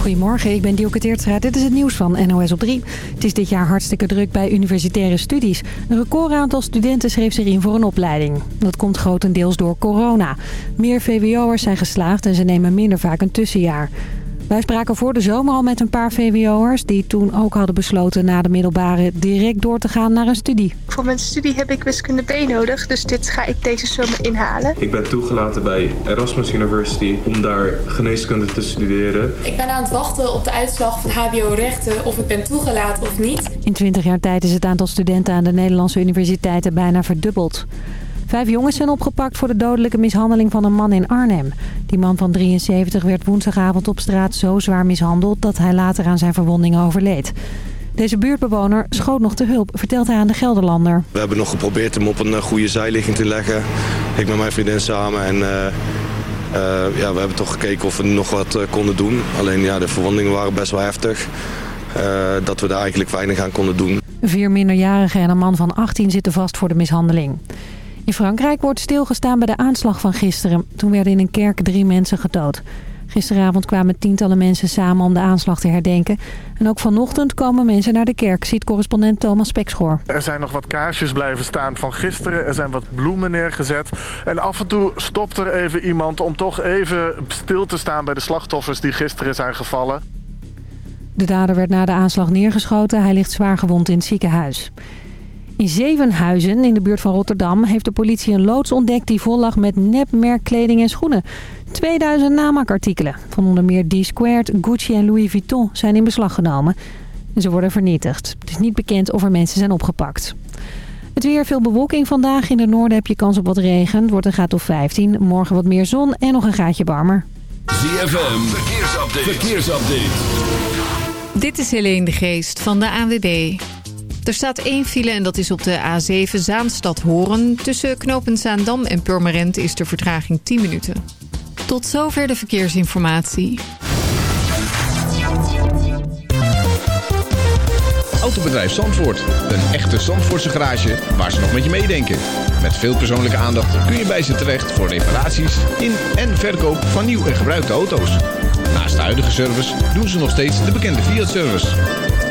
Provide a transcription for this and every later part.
Goedemorgen, ik ben Dielke Teertstra. Dit is het nieuws van NOS op 3. Het is dit jaar hartstikke druk bij universitaire studies. Een recordaantal studenten schreef zich in voor een opleiding. Dat komt grotendeels door corona. Meer VWO'ers zijn geslaagd en ze nemen minder vaak een tussenjaar. Wij spraken voor de zomer al met een paar VWO'ers... die toen ook hadden besloten na de middelbare direct door te gaan naar een studie. Voor mijn studie heb ik wiskunde B nodig, dus dit ga ik deze zomer inhalen. Ik ben toegelaten bij Erasmus University om daar geneeskunde te studeren. Ik ben aan het wachten op de uitslag van HBO Rechten of ik ben toegelaten of niet. In 20 jaar tijd is het aantal studenten aan de Nederlandse universiteiten bijna verdubbeld. Vijf jongens zijn opgepakt voor de dodelijke mishandeling van een man in Arnhem. Die man van 73 werd woensdagavond op straat zo zwaar mishandeld... dat hij later aan zijn verwondingen overleed. Deze buurtbewoner schoot nog te hulp, vertelt hij aan de Gelderlander. We hebben nog geprobeerd hem op een eh, goede zijligging te leggen. Ik met mijn vriendin samen. En uh, uh, ja, we hebben toch gekeken of we nog wat konden doen. Alleen ja, de verwondingen waren best wel heftig. dat we daar eigenlijk weinig aan konden doen. Vier minderjarigen en een man van 18 zitten vast voor de mishandeling. In Frankrijk wordt stilgestaan bij de aanslag van gisteren. Toen werden in een kerk drie mensen gedood. Gisteravond kwamen tientallen mensen samen om de aanslag te herdenken. En ook vanochtend komen mensen naar de kerk, ziet correspondent Thomas Pekschoor. Er zijn nog wat kaarsjes blijven staan van gisteren. Er zijn wat bloemen neergezet. En af en toe stopt er even iemand om toch even stil te staan bij de slachtoffers die gisteren zijn gevallen. De dader werd na de aanslag neergeschoten. Hij ligt zwaar gewond in het ziekenhuis. In Zevenhuizen, in de buurt van Rotterdam, heeft de politie een loods ontdekt die vol lag met nepmerkkleding en schoenen. 2000 namaakartikelen van onder meer D-Squared, Gucci en Louis Vuitton zijn in beslag genomen. En ze worden vernietigd. Het is niet bekend of er mensen zijn opgepakt. Het weer, veel bewolking vandaag. In het noorden heb je kans op wat regen. Het wordt een graad of 15. Morgen wat meer zon en nog een gaatje warmer. ZFM, verkeersupdate. verkeersupdate. Dit is Helene de Geest van de ANWB. Er staat één file en dat is op de A7 Zaanstad-Horen. Tussen knooppunt Zaandam en Purmerend is de vertraging 10 minuten. Tot zover de verkeersinformatie. Autobedrijf Zandvoort. Een echte Zandvoortse garage waar ze nog met je meedenken. Met veel persoonlijke aandacht kun je bij ze terecht voor reparaties in en verkoop van nieuw en gebruikte auto's. Naast de huidige service doen ze nog steeds de bekende Fiat-service.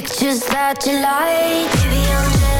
pictures that you like.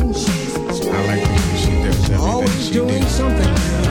I like the way she does everything Always she doing something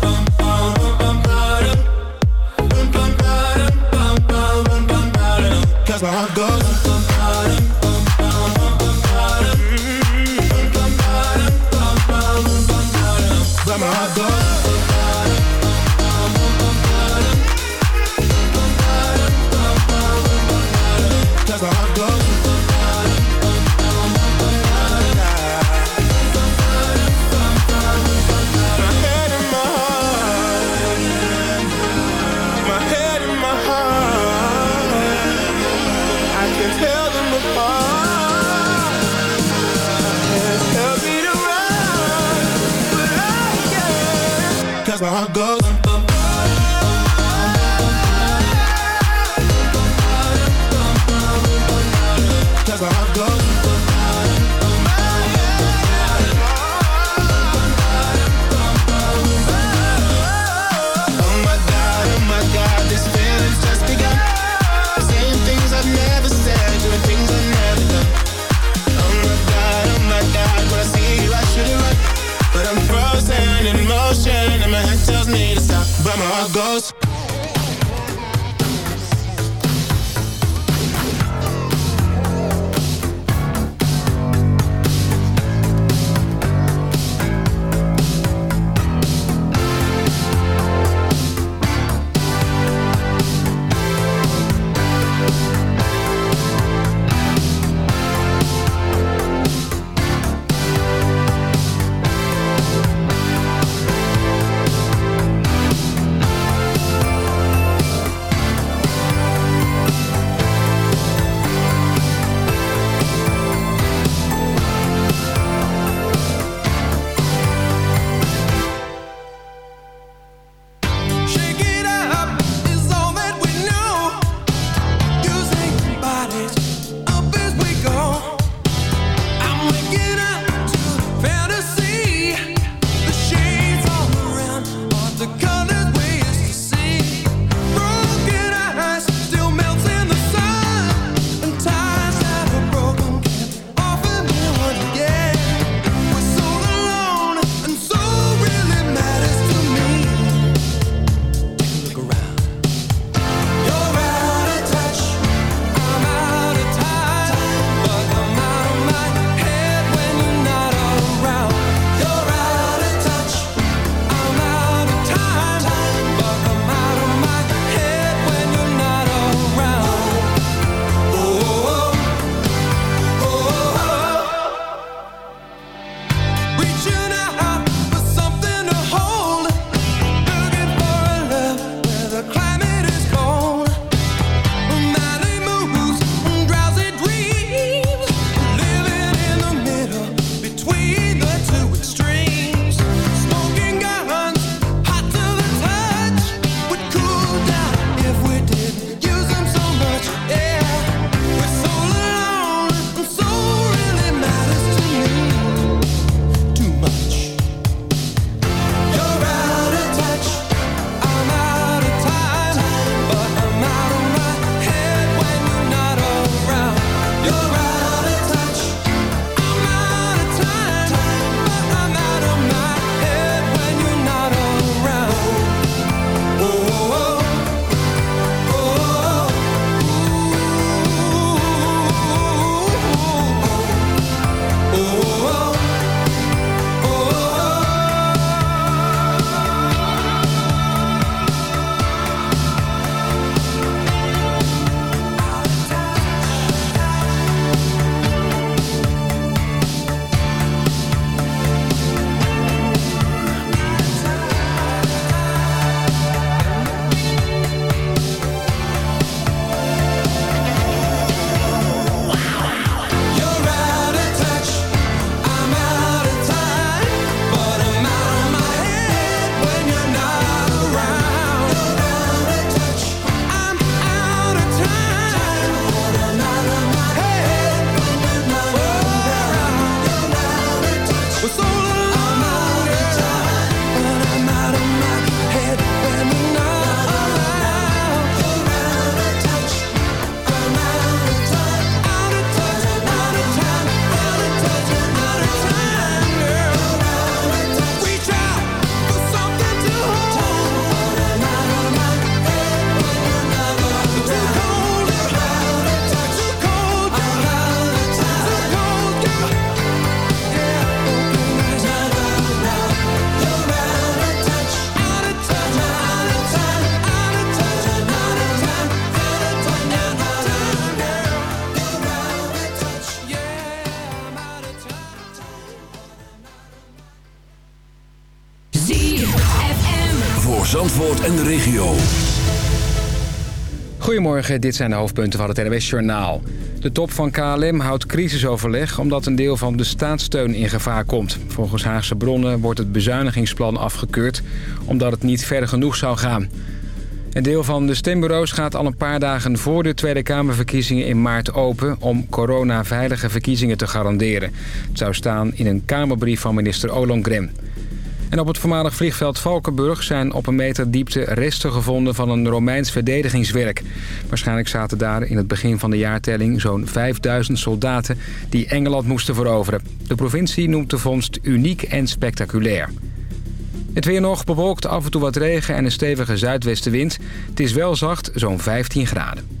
Cause my heart goes. Cause my heart goes. Cause my heart goes. Dit zijn de hoofdpunten van het NWS Journaal. De top van KLM houdt crisisoverleg omdat een deel van de staatssteun in gevaar komt. Volgens Haagse bronnen wordt het bezuinigingsplan afgekeurd... omdat het niet ver genoeg zou gaan. Een deel van de stembureaus gaat al een paar dagen voor de Tweede Kamerverkiezingen in maart open... om corona-veilige verkiezingen te garanderen. Het zou staan in een Kamerbrief van minister Ollongren. En op het voormalig vliegveld Valkenburg zijn op een meter diepte resten gevonden van een Romeins verdedigingswerk. Waarschijnlijk zaten daar in het begin van de jaartelling zo'n 5000 soldaten die Engeland moesten veroveren. De provincie noemt de vondst uniek en spectaculair. Het weer nog bewolkt, af en toe wat regen en een stevige zuidwestenwind. Het is wel zacht, zo'n 15 graden.